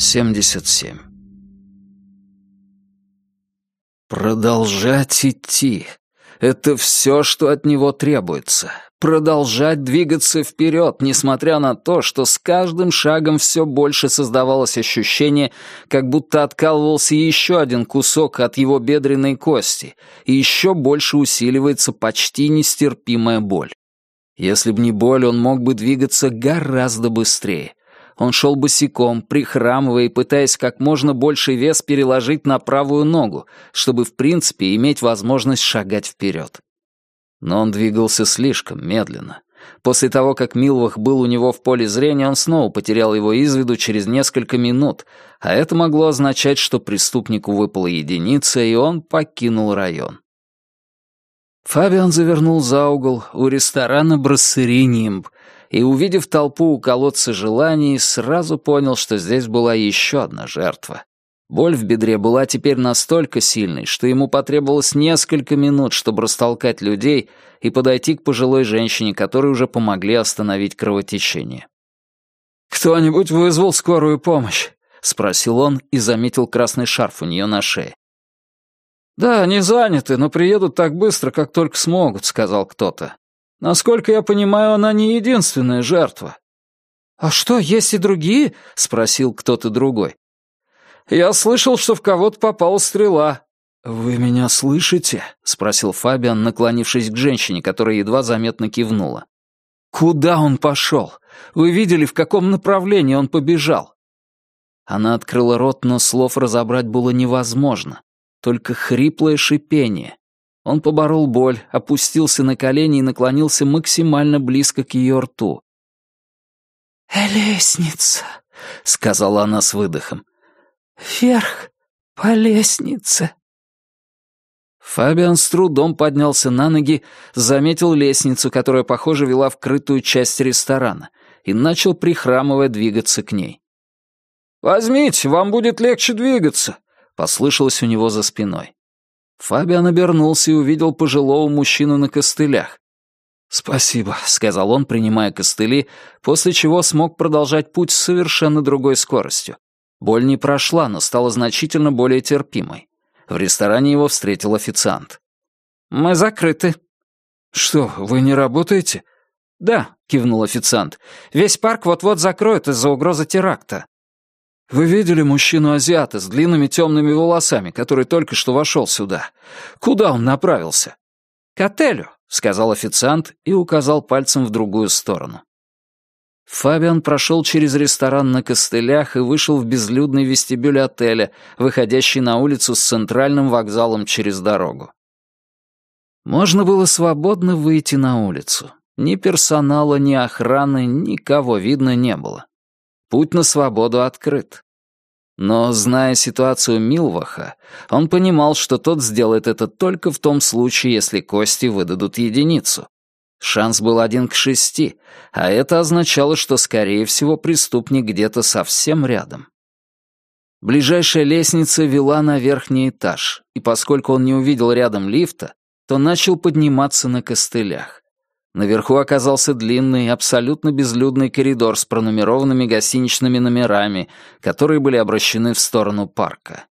77. Продолжать идти. Это все, что от него требуется. Продолжать двигаться вперед, несмотря на то, что с каждым шагом все больше создавалось ощущение, как будто откалывался еще один кусок от его бедренной кости, и еще больше усиливается почти нестерпимая боль. Если б не боль, он мог бы двигаться гораздо быстрее. Он шел босиком, прихрамывая и пытаясь как можно больше вес переложить на правую ногу, чтобы в принципе иметь возможность шагать вперед. Но он двигался слишком медленно. После того, как Милвах был у него в поле зрения, он снова потерял его из виду через несколько минут, а это могло означать, что преступнику выпала единица, и он покинул район. Фабиан завернул за угол у ресторана «Брассери Нимб», и, увидев толпу у колодца желаний, сразу понял, что здесь была еще одна жертва. Боль в бедре была теперь настолько сильной, что ему потребовалось несколько минут, чтобы растолкать людей и подойти к пожилой женщине, которой уже помогли остановить кровотечение. «Кто-нибудь вызвал скорую помощь?» — спросил он и заметил красный шарф у нее на шее. «Да, они заняты, но приедут так быстро, как только смогут», — сказал кто-то. Насколько я понимаю, она не единственная жертва». «А что, есть и другие?» — спросил кто-то другой. «Я слышал, что в кого-то попала стрела». «Вы меня слышите?» — спросил Фабиан, наклонившись к женщине, которая едва заметно кивнула. «Куда он пошел? Вы видели, в каком направлении он побежал?» Она открыла рот, но слов разобрать было невозможно. Только хриплое шипение, он поборол боль, опустился на колени и наклонился максимально близко к ее рту. «Лестница», — сказала она с выдохом. «Вверх по лестнице». Фабиан с трудом поднялся на ноги, заметил лестницу, которая, похоже, вела в крытую часть ресторана, и начал, прихрамывая, двигаться к ней. «Возьмите, вам будет легче двигаться», — послышалось у него за спиной. Фабиан обернулся и увидел пожилого мужчину на костылях. «Спасибо», — сказал он, принимая костыли, после чего смог продолжать путь с совершенно другой скоростью. Боль не прошла, но стала значительно более терпимой. В ресторане его встретил официант. «Мы закрыты». «Что, вы не работаете?» «Да», — кивнул официант. «Весь парк вот-вот закроют из-за угрозы теракта». «Вы видели мужчину-азиата с длинными темными волосами, который только что вошел сюда? Куда он направился?» «К отелю», — сказал официант и указал пальцем в другую сторону. Фабиан прошел через ресторан на костылях и вышел в безлюдный вестибюль отеля, выходящий на улицу с центральным вокзалом через дорогу. Можно было свободно выйти на улицу. Ни персонала, ни охраны, никого видно не было. Путь на свободу открыт. Но, зная ситуацию Милваха, он понимал, что тот сделает это только в том случае, если кости выдадут единицу. Шанс был один к шести, а это означало, что, скорее всего, преступник где-то совсем рядом. Ближайшая лестница вела на верхний этаж, и поскольку он не увидел рядом лифта, то начал подниматься на костылях. Наверху оказался длинный, абсолютно безлюдный коридор с пронумерованными гостиничными номерами, которые были обращены в сторону парка.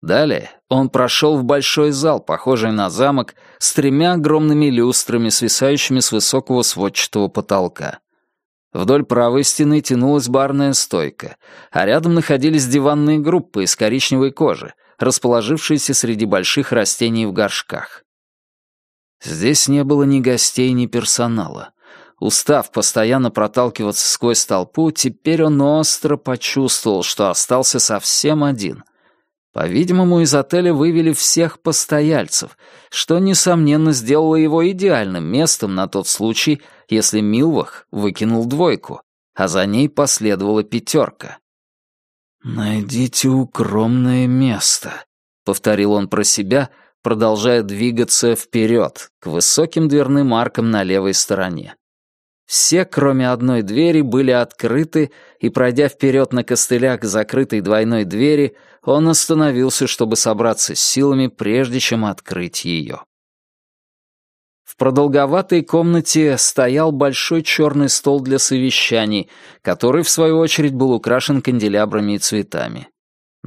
Далее он прошел в большой зал, похожий на замок, с тремя огромными люстрами, свисающими с высокого сводчатого потолка. Вдоль правой стены тянулась барная стойка, а рядом находились диванные группы из коричневой кожи, расположившиеся среди больших растений в горшках. Здесь не было ни гостей, ни персонала. Устав постоянно проталкиваться сквозь толпу, теперь он остро почувствовал, что остался совсем один. По-видимому, из отеля вывели всех постояльцев, что, несомненно, сделало его идеальным местом на тот случай, если Милвах выкинул двойку, а за ней последовала пятерка. «Найдите укромное место», — повторил он про себя, — продолжая двигаться вперед, к высоким дверным аркам на левой стороне. Все, кроме одной двери, были открыты, и, пройдя вперед на костылях к закрытой двойной двери, он остановился, чтобы собраться с силами, прежде чем открыть ее. В продолговатой комнате стоял большой черный стол для совещаний, который, в свою очередь, был украшен канделябрами и цветами.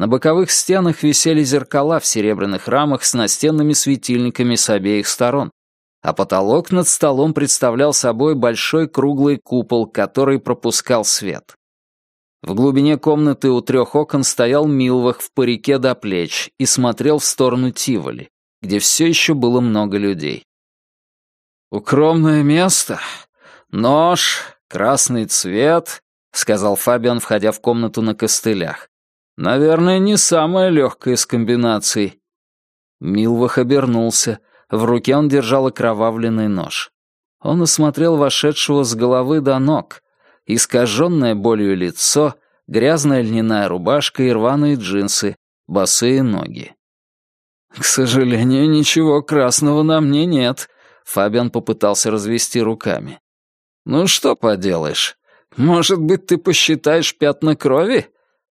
На боковых стенах висели зеркала в серебряных рамах с настенными светильниками с обеих сторон, а потолок над столом представлял собой большой круглый купол, который пропускал свет. В глубине комнаты у трех окон стоял Милвах в парике до плеч и смотрел в сторону Тиволи, где все еще было много людей. «Укромное место? Нож, красный цвет», — сказал Фабиан, входя в комнату на костылях. «Наверное, не самая легкая из комбинаций». Милвах обернулся. В руке он держал окровавленный нож. Он осмотрел вошедшего с головы до ног. Искаженное болью лицо, грязная льняная рубашка и рваные джинсы, босые ноги. «К сожалению, ничего красного на мне нет», Фабиан попытался развести руками. «Ну что поделаешь? Может быть, ты посчитаешь пятна крови?»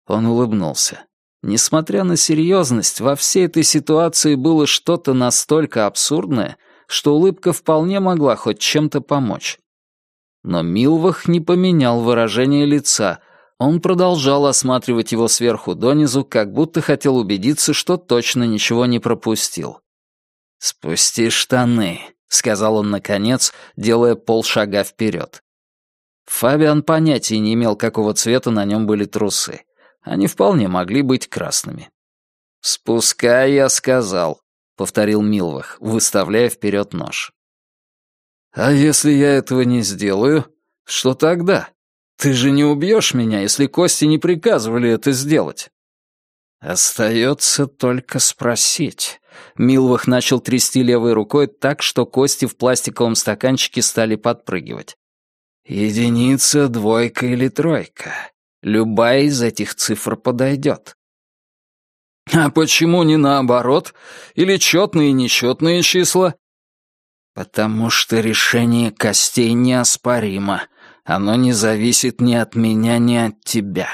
Он улыбнулся. Несмотря на серьезность, во всей этой ситуации было что-то настолько абсурдное, что улыбка вполне могла хоть чем-то помочь. Но Милвах не поменял выражение лица. Он продолжал осматривать его сверху донизу, как будто хотел убедиться, что точно ничего не пропустил. «Спусти штаны», — сказал он наконец, делая полшага вперед. Фабиан понятия не имел, какого цвета на нем были трусы. Они вполне могли быть красными. «Спускай, я сказал», — повторил Милвах, выставляя вперед нож. «А если я этого не сделаю, что тогда? Ты же не убьешь меня, если кости не приказывали это сделать». «Остается только спросить». Милвах начал трясти левой рукой так, что кости в пластиковом стаканчике стали подпрыгивать. «Единица, двойка или тройка. Любая из этих цифр подойдет». «А почему не наоборот? Или четные и нечетные числа?» «Потому что решение костей неоспоримо. Оно не зависит ни от меня, ни от тебя».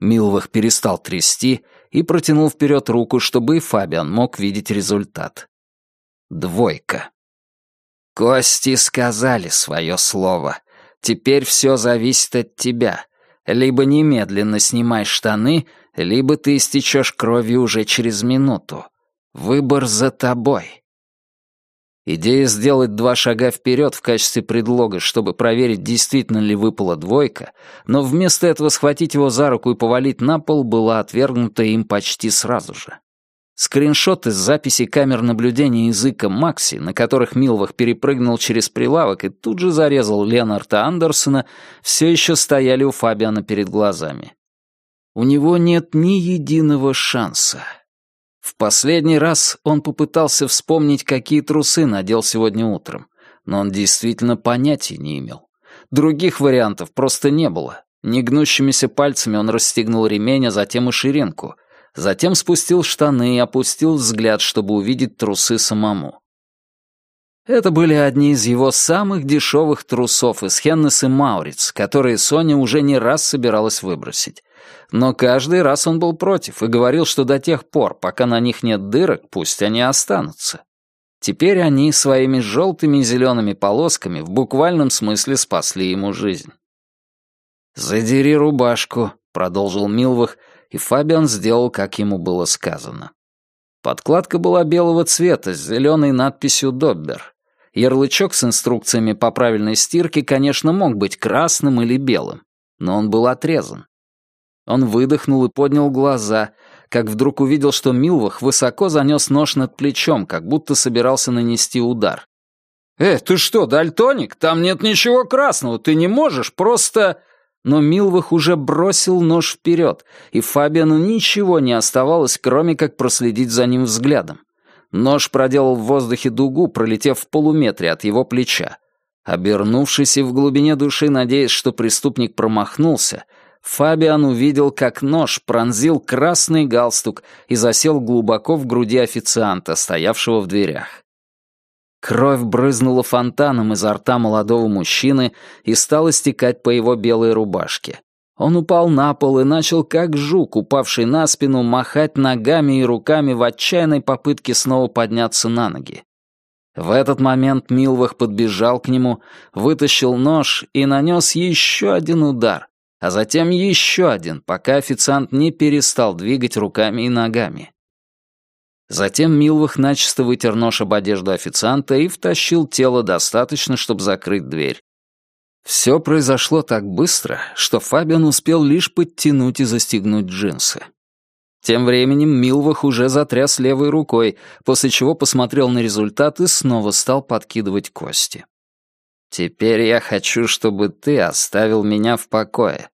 Милвах перестал трясти и протянул вперед руку, чтобы и Фабиан мог видеть результат. Двойка. Кости сказали свое слово. Теперь все зависит от тебя. Либо немедленно снимай штаны, либо ты истечешь кровью уже через минуту. Выбор за тобой. Идея сделать два шага вперед в качестве предлога, чтобы проверить, действительно ли выпала двойка, но вместо этого схватить его за руку и повалить на пол была отвергнута им почти сразу же. Скриншоты с записи камер наблюдения языка Макси, на которых Милвах перепрыгнул через прилавок и тут же зарезал Леонарда Андерсона, все еще стояли у Фабиана перед глазами. У него нет ни единого шанса. В последний раз он попытался вспомнить, какие трусы надел сегодня утром, но он действительно понятия не имел. Других вариантов просто не было. Негнущимися пальцами он расстегнул ремень, а затем и ширинку. Затем спустил штаны и опустил взгляд, чтобы увидеть трусы самому. Это были одни из его самых дешевых трусов из Хеннес и Мауриц, которые Соня уже не раз собиралась выбросить. Но каждый раз он был против и говорил, что до тех пор, пока на них нет дырок, пусть они останутся. Теперь они своими желтыми и зелеными полосками в буквальном смысле спасли ему жизнь. «Задери рубашку», — продолжил Милвах, и Фабиан сделал, как ему было сказано. Подкладка была белого цвета с зеленой надписью «Доббер». Ярлычок с инструкциями по правильной стирке, конечно, мог быть красным или белым, но он был отрезан. Он выдохнул и поднял глаза, как вдруг увидел, что Милвах высоко занес нож над плечом, как будто собирался нанести удар. «Э, ты что, дальтоник? Там нет ничего красного, ты не можешь просто...» Но Милвах уже бросил нож вперед, и Фабиану ничего не оставалось, кроме как проследить за ним взглядом. Нож проделал в воздухе дугу, пролетев в полуметре от его плеча. Обернувшись и в глубине души надеясь, что преступник промахнулся, Фабиан увидел, как нож пронзил красный галстук и засел глубоко в груди официанта, стоявшего в дверях. Кровь брызнула фонтаном изо рта молодого мужчины и стала стекать по его белой рубашке. Он упал на пол и начал, как жук, упавший на спину, махать ногами и руками в отчаянной попытке снова подняться на ноги. В этот момент Милвах подбежал к нему, вытащил нож и нанес еще один удар, а затем еще один, пока официант не перестал двигать руками и ногами. Затем Милвах начисто вытер нож об одежду официанта и втащил тело достаточно, чтобы закрыть дверь. Все произошло так быстро, что Фабиан успел лишь подтянуть и застегнуть джинсы. Тем временем Милвах уже затряс левой рукой, после чего посмотрел на результат и снова стал подкидывать кости. «Теперь я хочу, чтобы ты оставил меня в покое».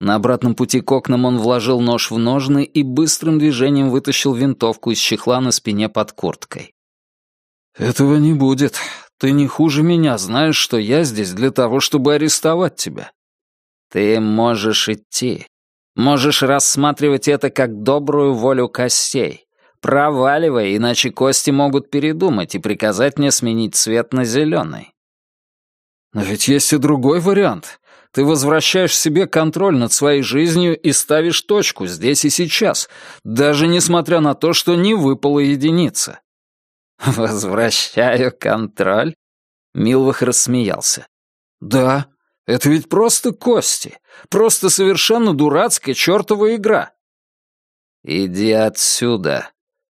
На обратном пути к окнам он вложил нож в ножны и быстрым движением вытащил винтовку из чехла на спине под курткой. «Этого не будет. Ты не хуже меня знаешь, что я здесь для того, чтобы арестовать тебя». «Ты можешь идти», Можешь рассматривать это как добрую волю костей. Проваливай, иначе кости могут передумать и приказать мне сменить цвет на зеленый. Но ведь есть и другой вариант. Ты возвращаешь себе контроль над своей жизнью и ставишь точку здесь и сейчас, даже несмотря на то, что не выпала единица. «Возвращаю контроль?» Милвах рассмеялся. «Да, это ведь просто кости. Просто совершенно дурацкая чертова игра. «Иди отсюда».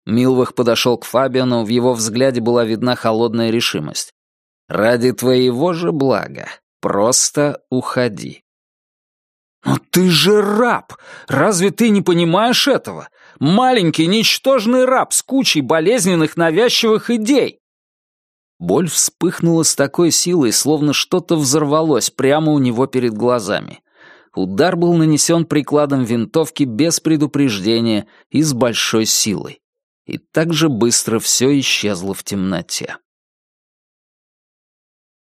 Милвах подошел к Фабиану, в его взгляде была видна холодная решимость. «Ради твоего же блага. Просто уходи». «Но ты же раб! Разве ты не понимаешь этого? Маленький, ничтожный раб с кучей болезненных навязчивых идей!» Боль вспыхнула с такой силой, словно что-то взорвалось прямо у него перед глазами. Удар был нанесен прикладом винтовки без предупреждения и с большой силой. И так же быстро все исчезло в темноте.